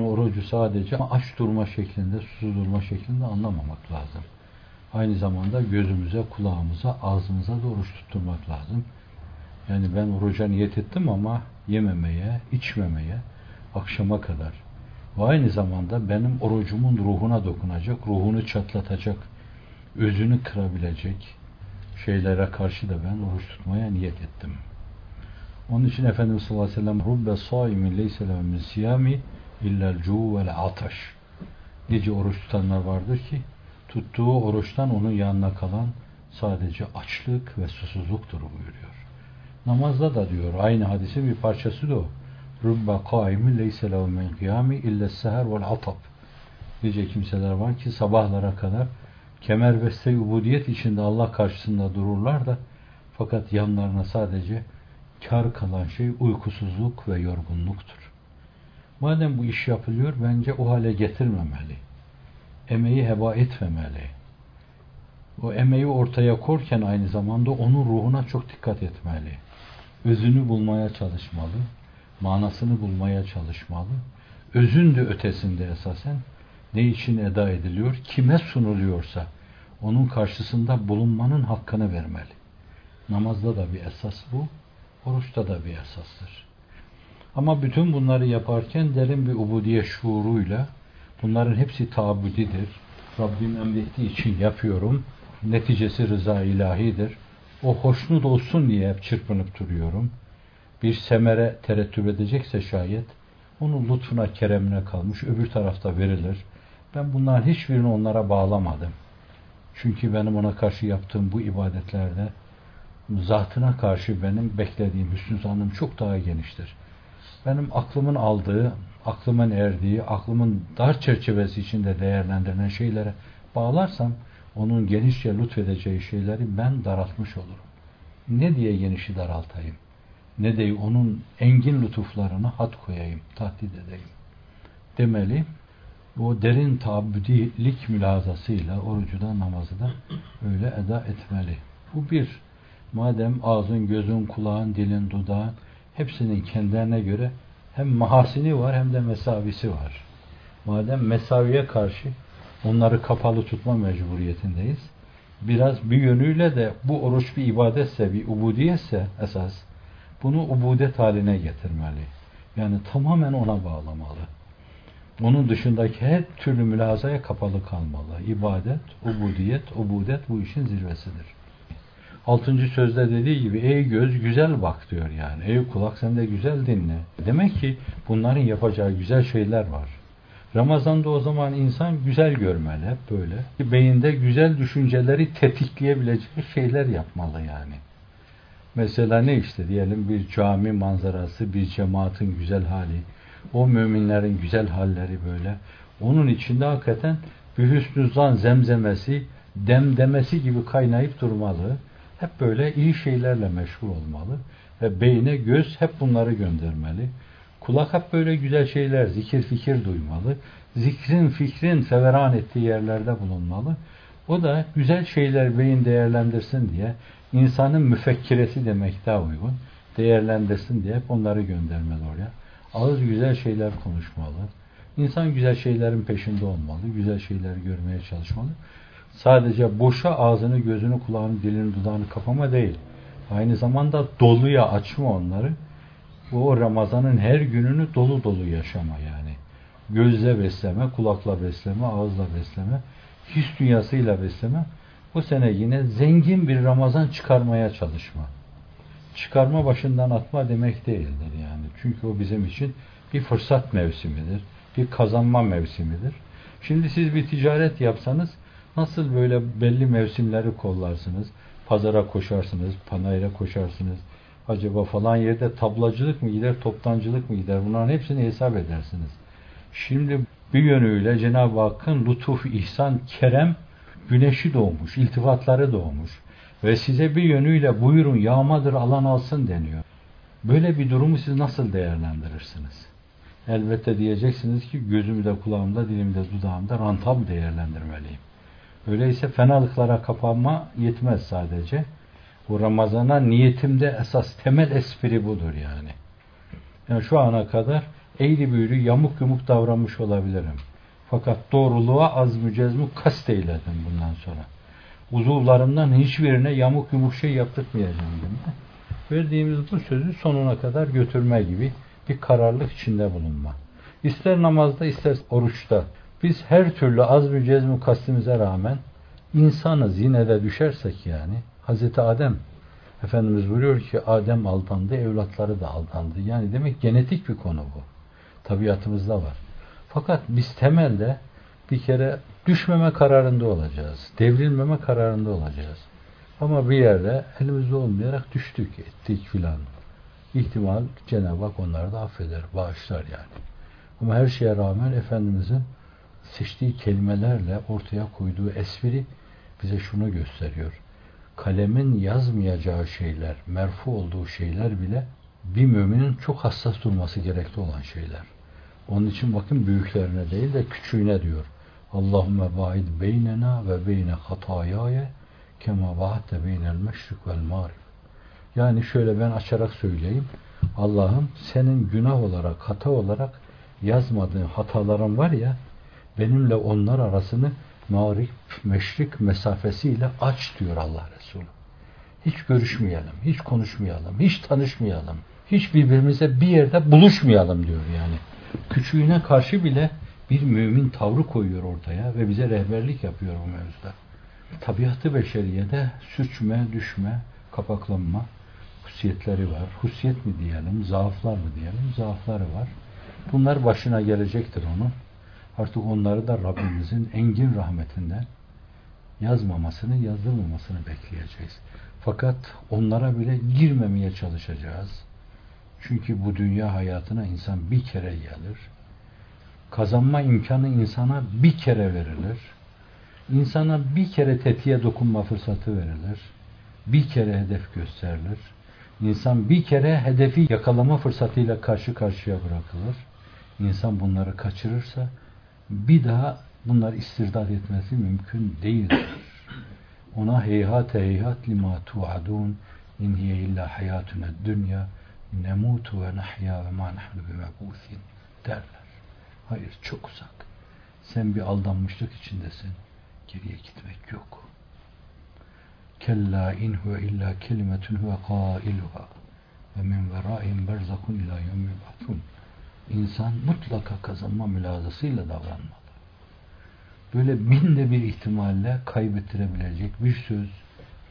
Orucu sadece aç durma şeklinde, susuz durma şeklinde anlamamak lazım. Aynı zamanda gözümüze, kulağımıza, ağzımıza da oruç tutturmak lazım. Yani ben oruca niyet ettim ama yememeye, içmemeye, akşama kadar. Ve aynı zamanda benim orucumun ruhuna dokunacak, ruhunu çatlatacak, özünü kırabilecek şeylere karşı da ben oruç tutmaya niyet ettim. Onun için Efendimiz sallallahu aleyhi ve sellem rubbe saimin leyse siyami illel cu vel ataş. Nice oruç tutanlar vardır ki tuttuğu oruçtan onun yanına kalan sadece açlık ve susuzluktur buyuruyor. Namazda da diyor aynı hadisin bir parçası da o. Rubbe kaimin leyse lehu min kıyami ille seher vel atab. Nice kimseler var ki sabahlara kadar kemer beste ubudiyet içinde Allah karşısında dururlar da fakat yanlarına sadece kar kalan şey uykusuzluk ve yorgunluktur. Madem bu iş yapılıyor bence o hale getirmemeli. Emeği heba etmemeli. O emeği ortaya korken aynı zamanda onun ruhuna çok dikkat etmeli. Özünü bulmaya çalışmalı. Manasını bulmaya çalışmalı. Özün de ötesinde esasen ne için eda ediliyor, kime sunuluyorsa onun karşısında bulunmanın hakkını vermeli. Namazda da bir esas bu, oruçta da bir esastır. Ama bütün bunları yaparken derin bir ubudiye şuuruyla bunların hepsi tabudidir. Rabbim emrettiği için yapıyorum. Neticesi rıza ilahidir. O hoşnut olsun diye hep çırpınıp duruyorum. Bir semere terettüp edecekse şayet onun lütfuna, keremine kalmış, öbür tarafta verilir. Ben bunların hiçbirini onlara bağlamadım. Çünkü benim ona karşı yaptığım bu ibadetlerde zatına karşı benim beklediğim hüsnü zannım çok daha geniştir. Benim aklımın aldığı, aklımın erdiği, aklımın dar çerçevesi içinde değerlendirilen şeylere bağlarsam onun genişçe lütfedeceği şeyleri ben daraltmış olurum. Ne diye genişi daraltayım? Ne diye onun engin lütuflarına hat koyayım, tahdit edeyim. Demeli, o derin taabüdilik mülazasıyla orucu da namazı da öyle eda etmeli. Bu bir. Madem ağzın, gözün, kulağın, dilin, dudağın hepsinin kendilerine göre hem mahasini var hem de mesavisi var. Madem mesaviye karşı onları kapalı tutma mecburiyetindeyiz. Biraz bir yönüyle de bu oruç bir ibadetse, bir ubudiyetse esas bunu ubudet haline getirmeli. Yani tamamen ona bağlamalı. Onun dışındaki her türlü mülazaya kapalı kalmalı. İbadet, ubudiyet, ubudet bu işin zirvesidir. Altıncı sözde dediği gibi ey göz güzel bak diyor yani. Ey kulak sen de güzel dinle. Demek ki bunların yapacağı güzel şeyler var. Ramazan'da o zaman insan güzel görmeli hep böyle. Beyinde güzel düşünceleri tetikleyebilecek şeyler yapmalı yani. Mesela ne işte diyelim bir cami manzarası, bir cemaatin güzel hali, o müminlerin güzel halleri böyle. Onun içinde hakikaten bir hüsnü zan zemzemesi, demdemesi gibi kaynayıp durmalı. Hep böyle iyi şeylerle meşgul olmalı. Ve beyne göz hep bunları göndermeli. Kulak hep böyle güzel şeyler, zikir fikir duymalı. Zikrin fikrin feveran ettiği yerlerde bulunmalı. O da güzel şeyler beyin değerlendirsin diye insanın müfekkiresi demek daha uygun. Değerlendirsin diye hep onları göndermeli oraya. Ağız güzel şeyler konuşmalı. İnsan güzel şeylerin peşinde olmalı. Güzel şeyler görmeye çalışmalı. Sadece boşa ağzını, gözünü, kulağını, dilini, dudağını kapama değil. Aynı zamanda doluya açma onları. O Ramazan'ın her gününü dolu dolu yaşama yani. Gözle besleme, kulakla besleme, ağızla besleme, his dünyasıyla besleme. Bu sene yine zengin bir Ramazan çıkarmaya çalışma. Çıkarma başından atma demek değildir yani. Çünkü o bizim için bir fırsat mevsimidir. Bir kazanma mevsimidir. Şimdi siz bir ticaret yapsanız nasıl böyle belli mevsimleri kollarsınız? Pazara koşarsınız, panayra koşarsınız. Acaba falan yerde tablacılık mı gider, toptancılık mı gider? Bunların hepsini hesap edersiniz. Şimdi bir yönüyle Cenab-ı Hakk'ın lütuf, ihsan, kerem güneşi doğmuş, iltifatları doğmuş ve size bir yönüyle buyurun yağmadır alan alsın deniyor. Böyle bir durumu siz nasıl değerlendirirsiniz? Elbette diyeceksiniz ki gözümde, kulağımda, dilimde, dudağımda rantab değerlendirmeliyim. Öyleyse fenalıklara kapanma yetmez sadece. Bu Ramazan'a niyetimde esas temel espri budur yani. Yani şu ana kadar eğri büğrü yamuk yumuk davranmış olabilirim. Fakat doğruluğa az mücezmu kast eyledim bundan sonra. Uzuvlarımdan hiçbirine yamuk yumuk şey yaptırmayacağım dedim. Verdiğimiz bu sözü sonuna kadar götürme gibi bir kararlılık içinde bulunma. İster namazda ister oruçta biz her türlü az mücezmu kastimize rağmen insanız yine de düşersek yani Hazreti Adem Efendimiz buyuruyor ki Adem aldandı, evlatları da aldandı. Yani demek genetik bir konu bu. Tabiatımızda var. Fakat biz temelde bir kere düşmeme kararında olacağız. Devrilmeme kararında olacağız. Ama bir yerde elimizde olmayarak düştük, ettik filan. İhtimal Cenab-ı Hak onları da affeder, bağışlar yani. Ama her şeye rağmen Efendimizin seçtiği kelimelerle ortaya koyduğu espri bize şunu gösteriyor. Kalemin yazmayacağı şeyler, merfu olduğu şeyler bile bir müminin çok hassas durması gerekli olan şeyler. Onun için bakın büyüklerine değil de küçüğüne diyor. Allahümme baid beynena ve beyne hatayaya kema ba'te beynel meşrik vel mağrib. Yani şöyle ben açarak söyleyeyim. Allah'ım senin günah olarak, hata olarak yazmadığın hataların var ya benimle onlar arasını mağrib, meşrik mesafesiyle aç diyor Allah Resulü. Hiç görüşmeyelim, hiç konuşmayalım, hiç tanışmayalım, hiç birbirimize bir yerde buluşmayalım diyor yani. Küçüğüne karşı bile bir mümin tavrı koyuyor ortaya ve bize rehberlik yapıyor bu mevzuda. Tabiatı beşeriyede sürçme, düşme, kapaklanma husiyetleri var. Husiyet mi diyelim, zaaflar mı diyelim, zaafları var. Bunlar başına gelecektir onun. Artık onları da Rabbimizin engin rahmetinden yazmamasını, yazdırmamasını bekleyeceğiz. Fakat onlara bile girmemeye çalışacağız. Çünkü bu dünya hayatına insan bir kere gelir. Kazanma imkanı insana bir kere verilir. İnsana bir kere tetiğe dokunma fırsatı verilir. Bir kere hedef gösterilir. İnsan bir kere hedefi yakalama fırsatıyla karşı karşıya bırakılır. İnsan bunları kaçırırsa bir daha bunları istirdat etmesi mümkün değildir. Ona heyhat heyhat lima tu'adun in hiye illa hayatuna dünya nemutu ve nahya ve ma nahnu bimebusin derler. Hayır çok uzak. Sen bir aldanmışlık içindesin. Geriye gitmek yok. Kella in huve illa kelimetun huve kailuha ve min veraihim berzakun ila yevmi batun. İnsan mutlaka kazanma mülazasıyla davranmalı. Böyle binde bir ihtimalle kaybettirebilecek bir söz,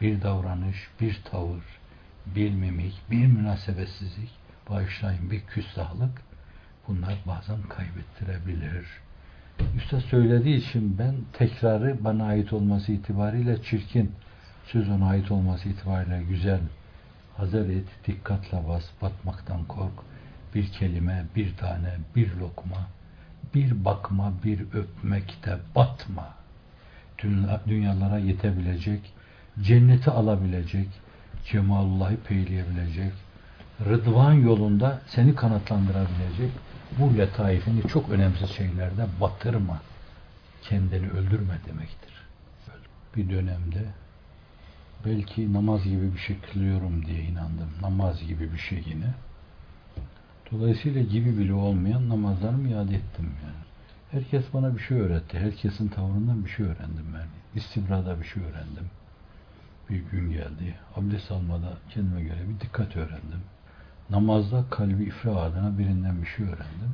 bir davranış, bir tavır, bir mimik, bir münasebetsizlik, bağışlayın bir küstahlık bunlar bazen kaybettirebilir. Üstad söylediği için ben tekrarı bana ait olması itibariyle çirkin, söz ona ait olması itibariyle güzel. Hazır et, dikkatle bas, batmaktan kork. Bir kelime, bir tane, bir lokma, bir bakma, bir öpmekte batma. Dünyalara yetebilecek, cenneti alabilecek, cemalullahı peyleyebilecek, rıdvan yolunda seni kanatlandırabilecek bu letaifini çok önemsiz şeylerde batırma. Kendini öldürme demektir. Bir dönemde belki namaz gibi bir şey kılıyorum diye inandım. Namaz gibi bir şey yine. Dolayısıyla gibi bile olmayan namazlarımı iade ettim yani. Herkes bana bir şey öğretti. Herkesin tavrından bir şey öğrendim ben. İstibrada bir şey öğrendim. Bir gün geldi. Abdest almada kendime göre bir dikkat öğrendim. Namazda kalbi ifra adına birinden bir şey öğrendim.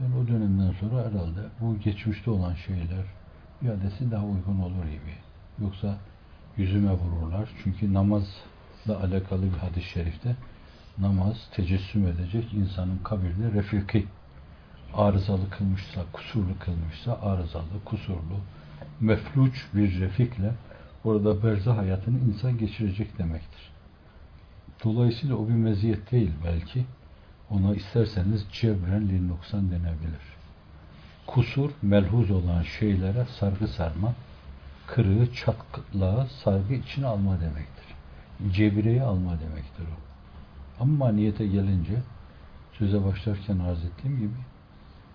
Yani o dönemden sonra herhalde bu geçmişte olan şeyler iadesi daha uygun olur gibi. Yoksa yüzüme vururlar. Çünkü namazla alakalı bir hadis-i şerifte namaz tecessüm edecek insanın kabirde refiki arızalı kılmışsa, kusurlu kılmışsa arızalı, kusurlu, mefluç bir refikle orada berzah hayatını insan geçirecek demektir. Dolayısıyla o bir meziyet değil belki. Ona isterseniz cebren linnoksan denebilir. Kusur, melhuz olan şeylere sargı sarma, kırığı, çatlağı sargı içine alma demektir. Cebireyi alma demektir o. Ama niyete gelince söze başlarken arz ettiğim gibi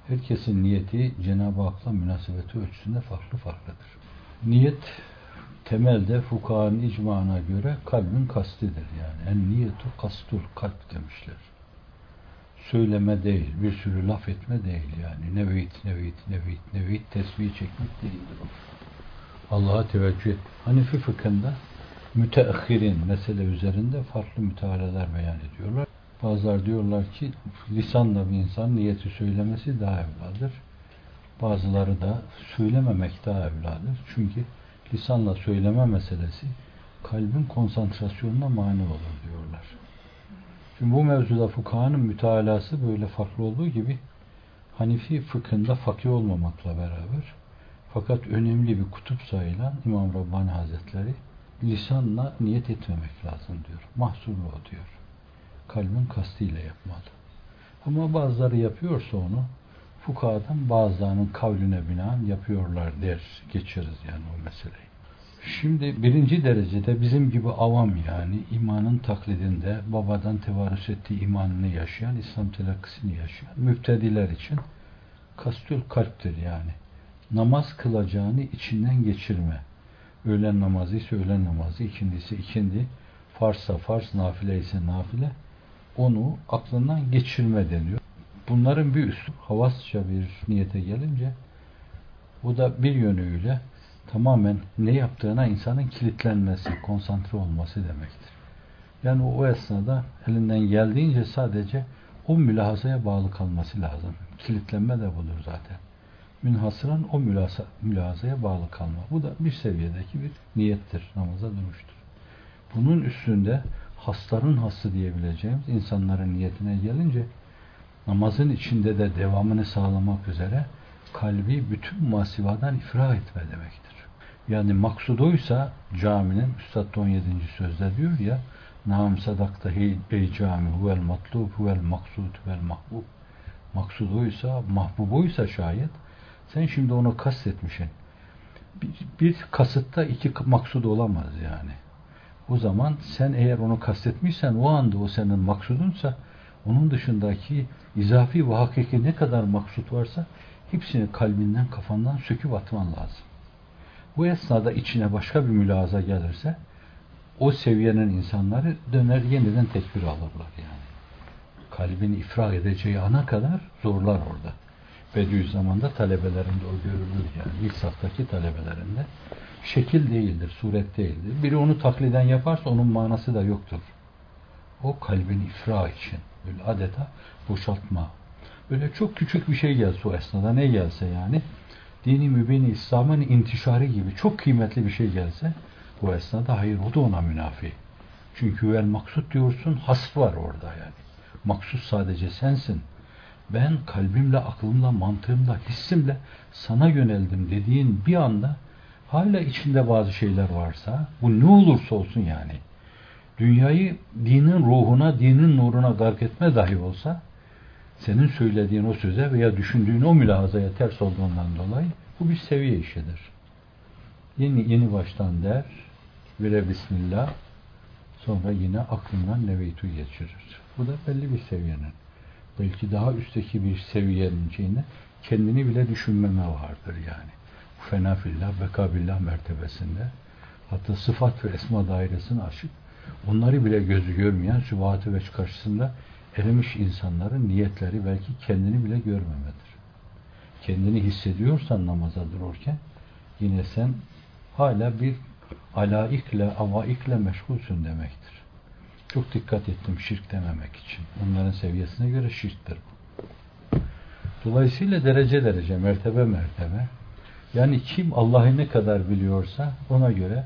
herkesin niyeti Cenab-ı Hak'la münasebeti ölçüsünde farklı farklıdır. Niyet temelde fukahanın icmana göre kalbin kastidir yani. En niyetu kastul kalp demişler. söyleme değil, bir sürü laf etme değil yani. Nevit, nevit, nevit, nevit tesbih çekmek değildir o. Allah'a teveccüh et. Hanifi fıkhında müteahhirin mesele üzerinde farklı mütealalar beyan ediyorlar. Bazılar diyorlar ki lisanla bir insan niyeti söylemesi daha evladır. Bazıları da söylememek daha evladır. Çünkü lisanla söyleme meselesi kalbin konsantrasyonuna mani olur diyorlar. Şimdi bu mevzuda fukahanın mütalası böyle farklı olduğu gibi Hanifi fıkhında fakir olmamakla beraber fakat önemli bir kutup sayılan İmam Rabbani Hazretleri lisanla niyet etmemek lazım diyor. Mahsurlu o diyor. Kalbin kastıyla yapmalı. Ama bazıları yapıyorsa onu fukahadan bazılarının kavline binaen yapıyorlar der. Geçeriz yani o meseleyi. Şimdi birinci derecede bizim gibi avam yani imanın taklidinde babadan tevarüs ettiği imanını yaşayan, İslam telakkisini yaşayan müptediler için kastül kalptir yani. Namaz kılacağını içinden geçirme. Öğlen namazı ise öğlen namazı, ikindisi ikindi, farsa farz, nafile ise nafile. Onu aklından geçirme deniyor. Bunların bir üstü havasça bir niyete gelince bu da bir yönüyle tamamen ne yaptığına insanın kilitlenmesi, konsantre olması demektir. Yani o esnada elinden geldiğince sadece o mülahazaya bağlı kalması lazım. Kilitlenme de budur zaten. Münhasıran o mülahazaya bağlı kalma. Bu da bir seviyedeki bir niyettir. Namaza duruştur. Bunun üstünde hasların hası diyebileceğimiz insanların niyetine gelince namazın içinde de devamını sağlamak üzere kalbi bütün masivadan ifrah etme demektir. Yani maksuduysa caminin Üstad 17. sözde diyor ya Nam sadakta ey cami huvel matlub huvel maksud huvel mahbub maksuduysa mahbubuysa şayet sen şimdi onu kastetmişsin. Bir, bir kasıtta iki maksud olamaz yani. O zaman sen eğer onu kastetmişsen o anda o senin maksudunsa onun dışındaki izafi ve hakiki ne kadar maksut varsa hepsini kalbinden kafandan söküp atman lazım. Bu esnada içine başka bir mülaza gelirse o seviyenin insanları döner yeniden tekbir alırlar yani. Kalbini ifrah edeceği ana kadar zorlar orada. Bediüzzaman'da talebelerinde o görülür yani. İlk saftaki talebelerinde. Şekil değildir, suret değildir. Biri onu takliden yaparsa onun manası da yoktur. O kalbin ifrah için. Böyle adeta boşaltma. Böyle çok küçük bir şey gelse o esnada ne gelse yani dini mübini İslam'ın intişarı gibi çok kıymetli bir şey gelse bu esnada hayır o da ona münafi. Çünkü vel maksut diyorsun hasf var orada yani. Maksut sadece sensin. Ben kalbimle, aklımla, mantığımla, hissimle sana yöneldim dediğin bir anda hala içinde bazı şeyler varsa bu ne olursa olsun yani dünyayı dinin ruhuna, dinin nuruna gark etme dahi olsa senin söylediğin o söze veya düşündüğün o mülahazaya ters olduğundan dolayı bu bir seviye işidir. Yeni yeni baştan der, vire bismillah, sonra yine aklından neveytu geçirir. Bu da belli bir seviyenin. Belki daha üstteki bir seviyenin kendini bile düşünmeme vardır yani. Fena fillah, bekabillah mertebesinde. Hatta sıfat ve esma dairesini aşıp onları bile gözü görmeyen sübhat-ı veç karşısında erimiş insanların niyetleri belki kendini bile görmemedir. Kendini hissediyorsan namaza dururken yine sen hala bir alaikle, avaikle meşgulsün demektir. Çok dikkat ettim şirk dememek için. Onların seviyesine göre şirktir bu. Dolayısıyla derece derece, mertebe mertebe yani kim Allah'ı ne kadar biliyorsa ona göre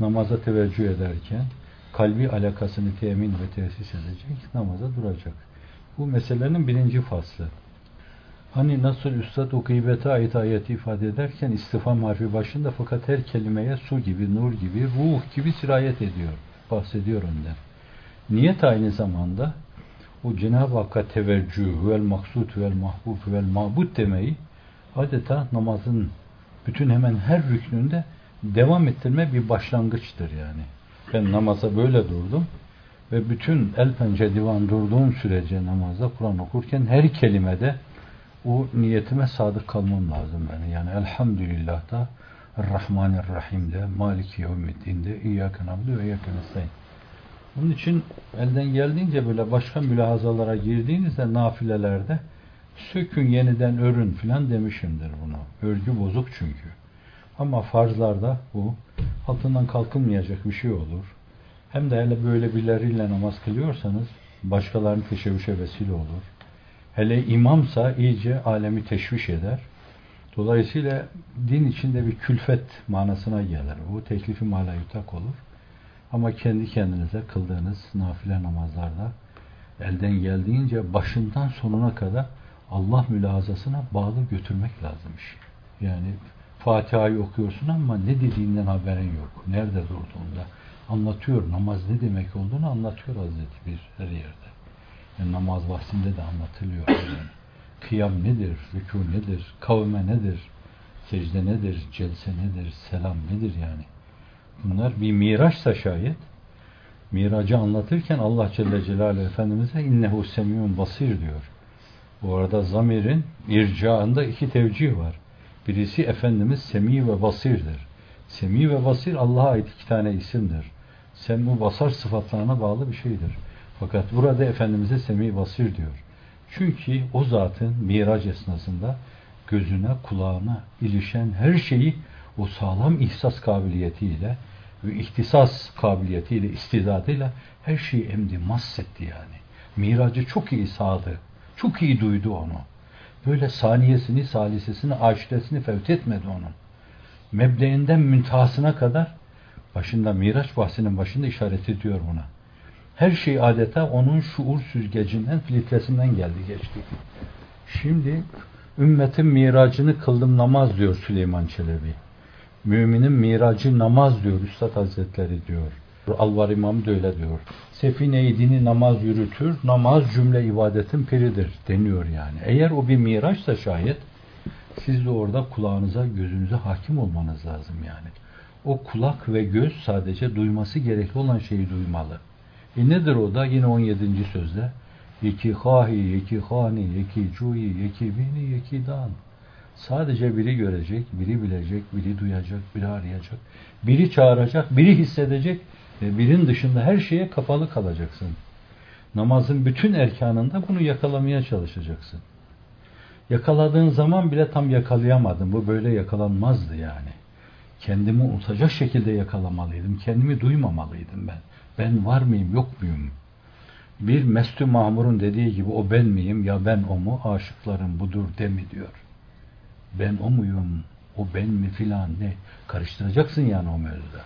namaza teveccüh ederken kalbi alakasını temin ve tesis edecek, namaza duracak. Bu meselenin birinci faslı. Hani nasıl Üstad o gıybete ait ayeti ifade ederken istifam harfi başında fakat her kelimeye su gibi, nur gibi, ruh gibi sirayet ediyor. Bahsediyor ondan. Niyet aynı zamanda o Cenab-ı Hakk'a teveccüh, vel maksud, vel mahbub, vel mabud demeyi adeta namazın bütün hemen her rüknünde devam ettirme bir başlangıçtır yani. Ben namaza böyle durdum ve bütün el pençe divan durduğum sürece namazda Kur'an okurken her kelimede o niyetime sadık kalmam lazım yani. Yani elhamdülillah da Rahmanirrahim'de, Maliki Yevmiddin'de, İyyâke nabdu ve İyyâke nestaîn. Onun için elden geldiğince böyle başka mülahazalara girdiğinizde nafilelerde sökün yeniden örün filan demişimdir bunu. Örgü bozuk çünkü. Ama farzlarda bu altından kalkılmayacak bir şey olur. Hem de hele böyle birileriyle namaz kılıyorsanız başkalarının teşebbüşe vesile olur. Hele imamsa iyice alemi teşviş eder. Dolayısıyla din içinde bir külfet manasına gelir. Bu teklifi mala yutak olur. Ama kendi kendinize kıldığınız nafile namazlarda elden geldiğince başından sonuna kadar Allah mülazasına bağlı götürmek lazım iş. Yani Fatiha'yı okuyorsun ama ne dediğinden haberin yok. Nerede durduğunda. Anlatıyor. Namaz ne demek olduğunu anlatıyor Hazreti bir her yerde. Yani namaz vaktinde de anlatılıyor. Yani. Kıyam nedir? Rükû nedir? Kavme nedir? Secde nedir? Celse nedir? Selam nedir yani? Bunlar bir miraçsa şayet miracı anlatırken Allah Celle Celaluhu Efendimiz'e innehu semiyun basir diyor. Bu arada zamirin ircaında iki tevcih var. Birisi Efendimiz Semi ve Basir'dir. Semi ve Basir Allah'a ait iki tane isimdir. Semmu basar sıfatlarına bağlı bir şeydir. Fakat burada Efendimiz'e Semi Basir diyor. Çünkü o zatın miraç esnasında gözüne, kulağına ilişen her şeyi o sağlam ihsas kabiliyetiyle ve ihtisas kabiliyetiyle, istidadıyla her şeyi emdi, massetti yani. Miracı çok iyi sağdı. Çok iyi duydu onu. Böyle saniyesini, salisesini, aşiresini fevt etmedi onun. Mebdeinden müntehasına kadar başında Miraç bahsinin başında işaret ediyor buna. Her şey adeta onun şuur süzgecinden, filtresinden geldi geçti. Şimdi ümmetin miracını kıldım namaz diyor Süleyman Çelebi. Müminin miracı namaz diyor Üstad Hazretleri diyor. Alvar İmam da öyle diyor. Sefine-i dini namaz yürütür, namaz cümle ibadetin piridir deniyor yani. Eğer o bir miraçsa şayet siz de orada kulağınıza, gözünüze hakim olmanız lazım yani. O kulak ve göz sadece duyması gerekli olan şeyi duymalı. E nedir o da? Yine 17. sözde. Yeki hahi, yeki hani, yeki cuyi, yeki bini, yeki dan. Sadece biri görecek, biri bilecek, biri duyacak, biri arayacak, biri çağıracak, biri hissedecek ve birin dışında her şeye kapalı kalacaksın. Namazın bütün erkanında bunu yakalamaya çalışacaksın. Yakaladığın zaman bile tam yakalayamadın. Bu böyle yakalanmazdı yani. Kendimi unutacak şekilde yakalamalıydım. Kendimi duymamalıydım ben. Ben var mıyım, yok muyum? Bir Mestü Mahmur'un dediği gibi o ben miyim ya ben o mu? Aşıklarım budur demi diyor. Ben o muyum? O ben mi filan ne? Karıştıracaksın yani o mevzuda.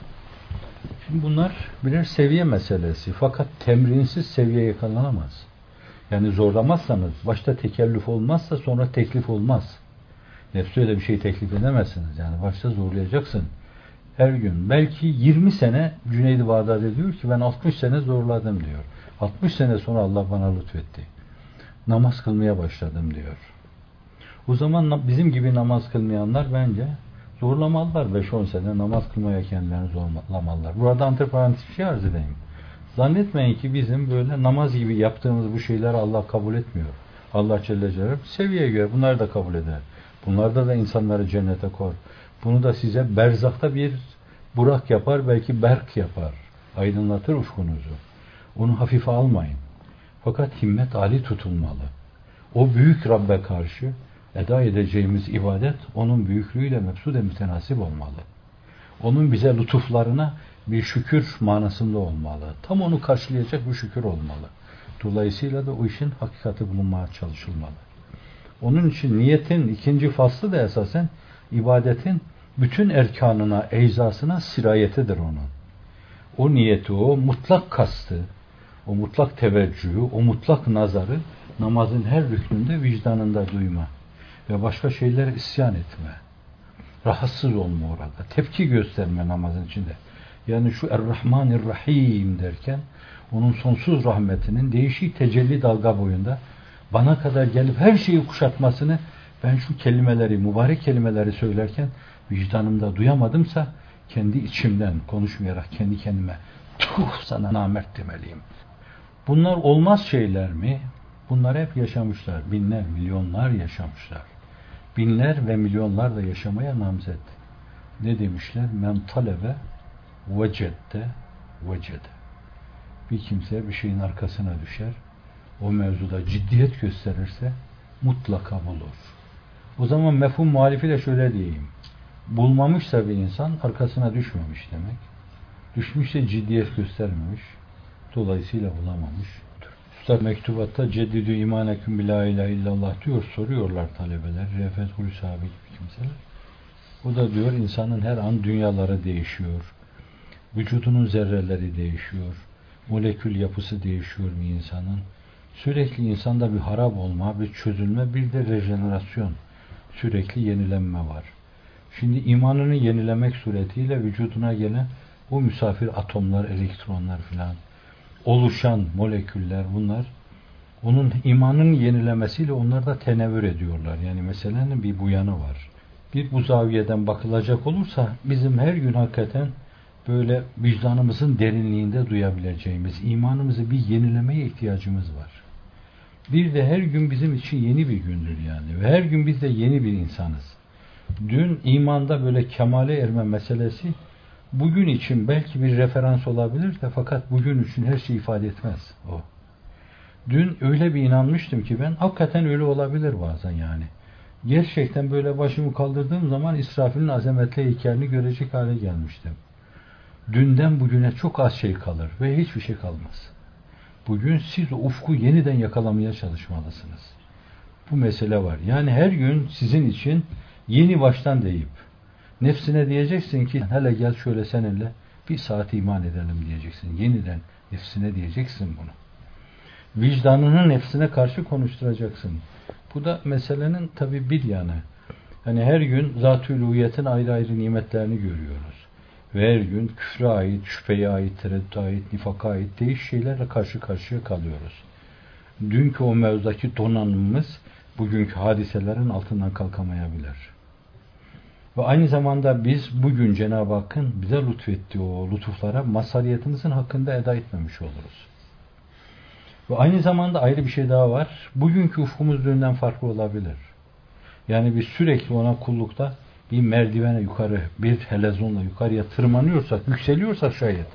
Şimdi bunlar birer seviye meselesi. Fakat temrinsiz seviye yakalanamaz. Yani zorlamazsanız, başta tekellüf olmazsa sonra teklif olmaz. Nefsi öyle bir şey teklif edemezsiniz. Yani başta zorlayacaksın. Her gün. Belki 20 sene Cüneydi diyor ki ben 60 sene zorladım diyor. 60 sene sonra Allah bana lütfetti. Namaz kılmaya başladım diyor. O zaman bizim gibi namaz kılmayanlar bence zorlamalılar 5-10 sene namaz kılmaya kendilerini zorlamalılar. Burada antiparantez bir şey arz edeyim. Zannetmeyin ki bizim böyle namaz gibi yaptığımız bu şeyleri Allah kabul etmiyor. Allah Celle Celaluhu seviyeye göre bunları da kabul eder. Bunlarda da insanları cennete kor. Bunu da size berzakta bir burak yapar, belki berk yapar. Aydınlatır ufkunuzu. Onu hafife almayın. Fakat himmet ali tutulmalı. O büyük Rabbe karşı eda edeceğimiz ibadet onun büyüklüğüyle mefsude mütenasip olmalı. Onun bize lütuflarına bir şükür manasında olmalı. Tam onu karşılayacak bir şükür olmalı. Dolayısıyla da o işin hakikati bulunmaya çalışılmalı. Onun için niyetin ikinci faslı da esasen ibadetin bütün erkanına, eczasına sirayetidir onun. O niyeti, o mutlak kastı, o mutlak teveccühü, o mutlak nazarı namazın her rüknünde vicdanında duyma ve başka şeylere isyan etme. Rahatsız olma orada. Tepki gösterme namazın içinde. Yani şu Er-Rahmanir-Rahim derken onun sonsuz rahmetinin değişik tecelli dalga boyunda bana kadar gelip her şeyi kuşatmasını ben şu kelimeleri, mübarek kelimeleri söylerken vicdanımda duyamadımsa kendi içimden konuşmayarak kendi kendime tuh sana namert demeliyim. Bunlar olmaz şeyler mi? Bunlar hep yaşamışlar. Binler, milyonlar yaşamışlar. Binler ve milyonlar da yaşamaya namzet. Ne demişler? Men talebe vecette vecede. bir kimse bir şeyin arkasına düşer. O mevzuda ciddiyet gösterirse mutlaka bulur. O zaman mefhum muhalifiyle şöyle diyeyim. Bulmamışsa bir insan arkasına düşmemiş demek. Düşmüşse ciddiyet göstermemiş. Dolayısıyla bulamamış. Üstad mektubatta ceddidü imaneküm bila ilahe illallah diyor. Soruyorlar talebeler. Refet Hulusi abi gibi kimseler. O da diyor insanın her an dünyaları değişiyor. Vücudunun zerreleri değişiyor. Molekül yapısı değişiyor bir insanın. Sürekli insanda bir harap olma, bir çözülme, bir de rejenerasyon. Sürekli yenilenme var. Şimdi imanını yenilemek suretiyle vücuduna gelen bu misafir atomlar, elektronlar filan oluşan moleküller bunlar onun imanın yenilemesiyle onlar da tenevür ediyorlar. Yani meselenin bir bu yanı var. Bir bu zaviyeden bakılacak olursa bizim her gün hakikaten böyle vicdanımızın derinliğinde duyabileceğimiz imanımızı bir yenilemeye ihtiyacımız var. Bir de her gün bizim için yeni bir gündür yani. Ve her gün biz de yeni bir insanız. Dün imanda böyle kemale erme meselesi bugün için belki bir referans olabilir de fakat bugün için her şey ifade etmez o. Dün öyle bir inanmıştım ki ben hakikaten öyle olabilir bazen yani. Gerçekten böyle başımı kaldırdığım zaman İsrafil'in azametli heykelini görecek hale gelmiştim. Dünden bugüne çok az şey kalır ve hiçbir şey kalmaz. Bugün siz ufku yeniden yakalamaya çalışmalısınız. Bu mesele var. Yani her gün sizin için yeni baştan deyip nefsine diyeceksin ki hele gel şöyle seninle bir saat iman edelim diyeceksin. Yeniden nefsine diyeceksin bunu. Vicdanını nefsine karşı konuşturacaksın. Bu da meselenin tabi bir yanı. Hani her gün zat-ı ayrı ayrı nimetlerini görüyoruz. Ve her gün küfre ait, şüpheye ait, tereddüte ait, nifaka ait değiş şeylerle karşı karşıya kalıyoruz. Dünkü o mevzudaki donanımımız bugünkü hadiselerin altından kalkamayabilir. Ve aynı zamanda biz bugün Cenab-ı Hakk'ın bize lütfettiği o lütuflara mazhariyetimizin hakkında eda etmemiş oluruz. Ve aynı zamanda ayrı bir şey daha var. Bugünkü ufkumuz dünden farklı olabilir. Yani biz sürekli ona kullukta bir merdivene yukarı, bir helezonla yukarıya tırmanıyorsak, yükseliyorsak şayet,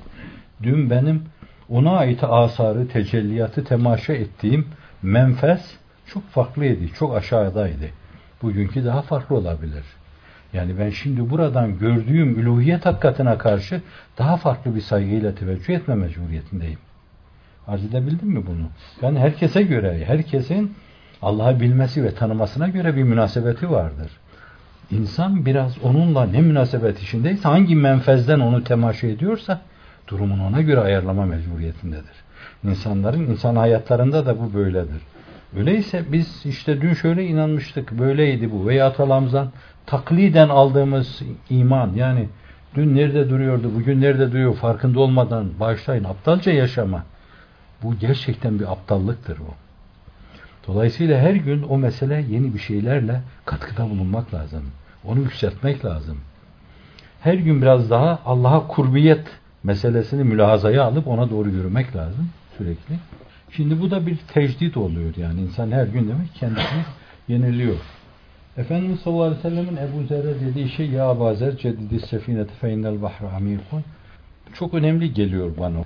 dün benim ona ait asarı, tecelliyatı temaşa ettiğim menfes çok farklıydı, çok aşağıdaydı. Bugünkü daha farklı olabilir. Yani ben şimdi buradan gördüğüm üluhiyet hakikatine karşı daha farklı bir saygıyla teveccüh etme mecburiyetindeyim. Arz edebildim mi bunu? Yani herkese göre, herkesin Allah'ı bilmesi ve tanımasına göre bir münasebeti vardır. İnsan biraz onunla ne münasebet içindeyse, hangi menfezden onu temaşa ediyorsa, durumunu ona göre ayarlama mecburiyetindedir. İnsanların, insan hayatlarında da bu böyledir. Öyleyse biz işte dün şöyle inanmıştık, böyleydi bu veya atalarımızdan takliden aldığımız iman, yani dün nerede duruyordu, bugün nerede duruyor farkında olmadan başlayın aptalca yaşama. Bu gerçekten bir aptallıktır bu. Dolayısıyla her gün o mesele yeni bir şeylerle katkıda bulunmak lazım. Onu yükseltmek lazım. Her gün biraz daha Allah'a kurbiyet meselesini mülahazaya alıp ona doğru yürümek lazım sürekli. Şimdi bu da bir tecdit oluyor yani insan her gün demek kendisini yeniliyor. Efendimiz sallallahu aleyhi ve sellemin Ebu Zer'e dediği şey ya Ebu Zer ceddidi sefineti feinnel bahru amikun çok önemli geliyor bana.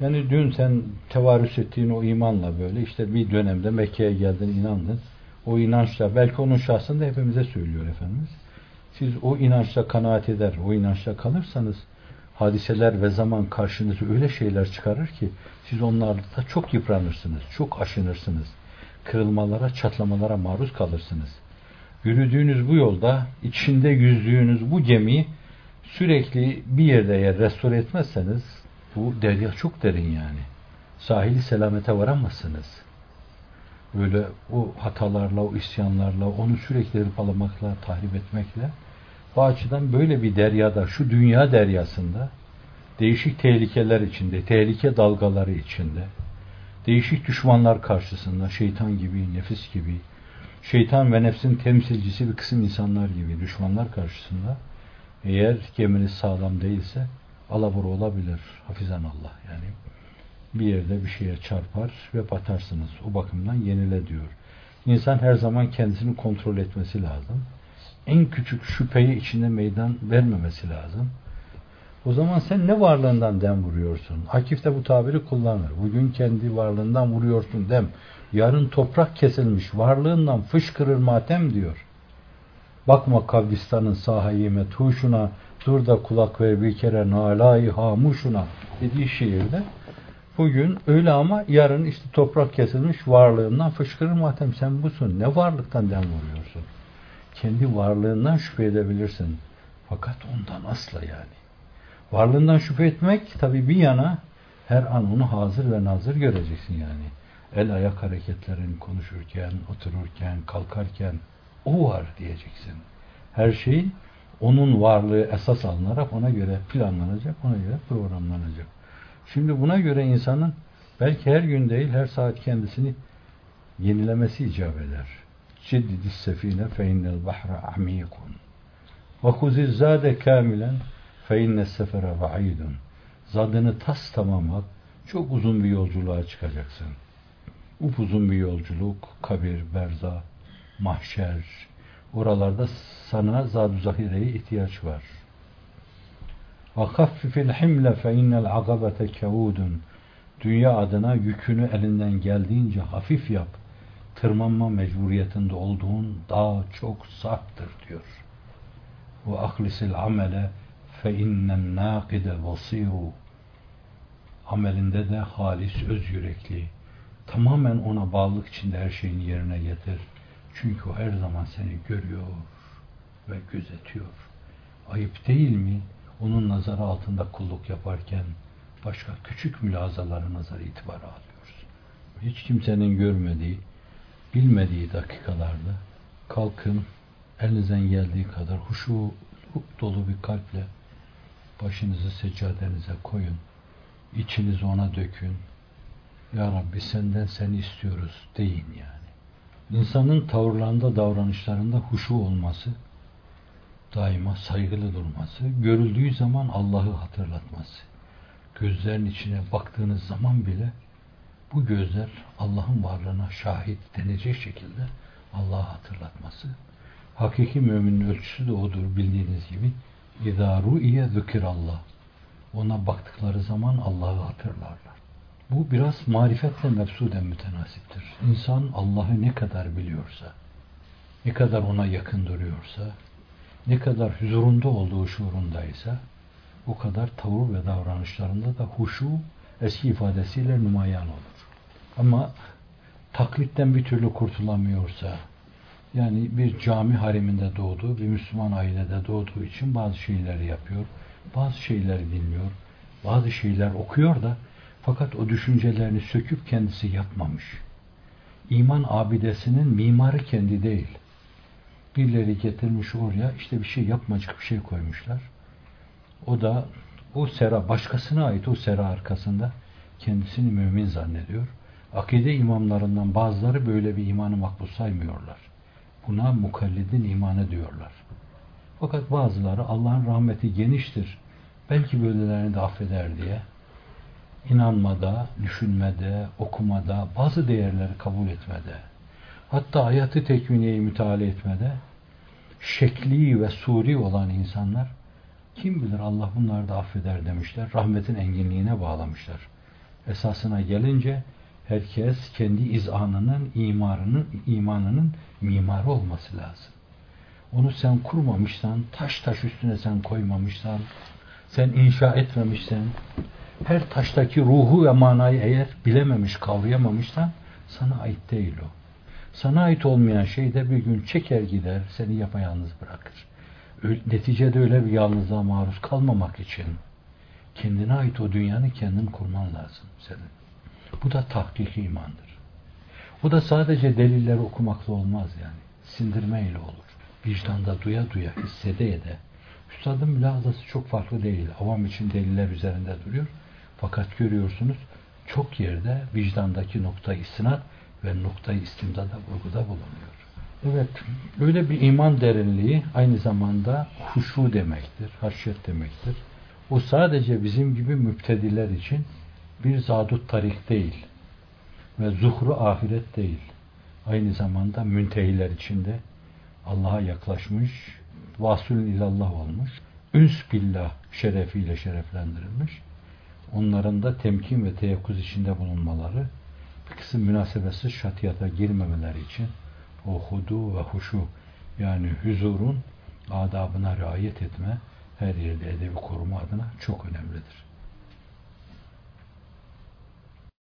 Yani dün sen tevarüs ettiğin o imanla böyle işte bir dönemde Mekke'ye geldin inandın. O inançla belki onun şahsında hepimize söylüyor Efendimiz. Siz o inançla kanaat eder, o inançla kalırsanız hadiseler ve zaman karşınıza öyle şeyler çıkarır ki siz onlarla çok yıpranırsınız, çok aşınırsınız. Kırılmalara, çatlamalara maruz kalırsınız. Yürüdüğünüz bu yolda, içinde yüzdüğünüz bu gemiyi sürekli bir yerde yer restore etmezseniz bu derya çok derin yani. Sahili selamete varamazsınız. Böyle o hatalarla, o isyanlarla, onu sürekli hırpalamakla, tahrip etmekle bu açıdan böyle bir deryada, şu dünya deryasında değişik tehlikeler içinde, tehlike dalgaları içinde, değişik düşmanlar karşısında, şeytan gibi, nefis gibi, şeytan ve nefsin temsilcisi bir kısım insanlar gibi düşmanlar karşısında eğer geminiz sağlam değilse alabora olabilir. Hafizan Allah yani. Bir yerde bir şeye çarpar ve batarsınız. O bakımdan yenile diyor. İnsan her zaman kendisini kontrol etmesi lazım. En küçük şüpheyi içinde meydan vermemesi lazım. O zaman sen ne varlığından dem vuruyorsun? Akif de bu tabiri kullanır. Bugün kendi varlığından vuruyorsun dem. Yarın toprak kesilmiş. Varlığından fışkırır matem diyor. Bakma kabristanın sahayime tuşuna, dur da kulak ver bir kere nalayı hamuşuna dediği şiirde. Bugün öyle ama yarın işte toprak kesilmiş varlığından fışkırır matem. Sen busun. Ne varlıktan dem vuruyorsun? Kendi varlığından şüphe edebilirsin. Fakat ondan asla yani. Varlığından şüphe etmek tabi bir yana her an onu hazır ve nazır göreceksin yani. El ayak hareketlerin konuşurken, otururken, kalkarken o var diyeceksin. Her şey onun varlığı esas alınarak ona göre planlanacak, ona göre programlanacak. Şimdi buna göre insanın belki her gün değil her saat kendisini yenilemesi icap eder. Ciddidis sefine fe innel bahra amikun. Ve huziz zade kamilen fe innes sefere ba'idun. Zadını tas tamam al. Çok uzun bir yolculuğa çıkacaksın. Upuzun bir yolculuk, kabir, berza, mahşer. Oralarda sana zadu zahireye ihtiyaç var. وَخَفِّفِ الْحِمْلَ فَاِنَّ الْعَقَبَةَ كَوُودٌ Dünya adına yükünü elinden geldiğince hafif yap. Tırmanma mecburiyetinde olduğun daha çok sarptır diyor. Ve ahlisil amele fe innen nâkide basiru amelinde de halis öz yürekli tamamen ona bağlılık içinde her şeyini yerine getir. Çünkü o her zaman seni görüyor ve gözetiyor. Ayıp değil mi? Onun nazarı altında kulluk yaparken başka küçük mülazaları nazar itibar alıyoruz. Hiç kimsenin görmediği, bilmediği dakikalarda kalkın elinizden geldiği kadar huşu dolu bir kalple başınızı seccadenize koyun. içinizi ona dökün. Ya Rabbi senden seni istiyoruz deyin yani. İnsanın tavırlarında, davranışlarında huşu olması, daima saygılı durması, görüldüğü zaman Allah'ı hatırlatması. Gözlerin içine baktığınız zaman bile bu gözler Allah'ın varlığına şahit denecek şekilde Allah'ı hatırlatması. Hakiki müminin ölçüsü de odur bildiğiniz gibi. İzâ ru'iye zükirallah. Ona baktıkları zaman Allah'ı hatırlarlar. Bu biraz marifetle mefsuden mütenasiptir. İnsan Allah'ı ne kadar biliyorsa, ne kadar ona yakın duruyorsa, ne kadar huzurunda olduğu şuurundaysa, o kadar tavır ve davranışlarında da huşu eski ifadesiyle numayan olur. Ama taklitten bir türlü kurtulamıyorsa, yani bir cami hariminde doğduğu, bir Müslüman ailede doğduğu için bazı şeyleri yapıyor, bazı şeyleri dinliyor, bazı şeyler okuyor da fakat o düşüncelerini söküp kendisi yapmamış. İman abidesinin mimarı kendi değil. Birileri getirmiş oraya işte bir şey yapmacık bir şey koymuşlar. O da o sera başkasına ait o sera arkasında kendisini mümin zannediyor. Akide imamlarından bazıları böyle bir imanı makbul saymıyorlar. Buna mukallidin imanı diyorlar. Fakat bazıları Allah'ın rahmeti geniştir. Belki böylelerini de affeder diye inanmada, düşünmede, okumada, bazı değerleri kabul etmede, hatta hayatı tekviniyeyi müteala etmede, şekli ve suri olan insanlar, kim bilir Allah bunları da affeder demişler, rahmetin enginliğine bağlamışlar. Esasına gelince, herkes kendi izanının, imarının, imanının mimarı olması lazım. Onu sen kurmamışsan, taş taş üstüne sen koymamışsan, sen inşa etmemişsen, her taştaki ruhu ve manayı eğer bilememiş, kavrayamamışsan sana ait değil o. Sana ait olmayan şey de bir gün çeker gider, seni yapayalnız bırakır. Neticede öyle bir yalnızlığa maruz kalmamak için kendine ait o dünyanı kendin kurman lazım senin. Bu da tahkiki imandır. Bu da sadece delilleri okumakla olmaz yani. Sindirmeyle olur. Vicdanda duya duya, hissedeye de. Üstadın mülazası çok farklı değil. Avam için deliller üzerinde duruyor. Fakat görüyorsunuz çok yerde vicdandaki nokta istinat ve noktayı istimdada vurguda bulunuyor. Evet, öyle bir iman derinliği aynı zamanda huşu demektir, haşyet demektir. O sadece bizim gibi müptediler için bir zadut tarik değil ve zuhru ahiret değil. Aynı zamanda müntehiler içinde Allah'a yaklaşmış, vasülün ilallah olmuş, üns billah şerefiyle şereflendirilmiş. Onların da temkin ve teyakkuz içinde bulunmaları, bir kısım münasebetsiz şatiyata girmemeleri için o hudu ve huşu yani huzurun adabına riayet etme, her yerde edebi koruma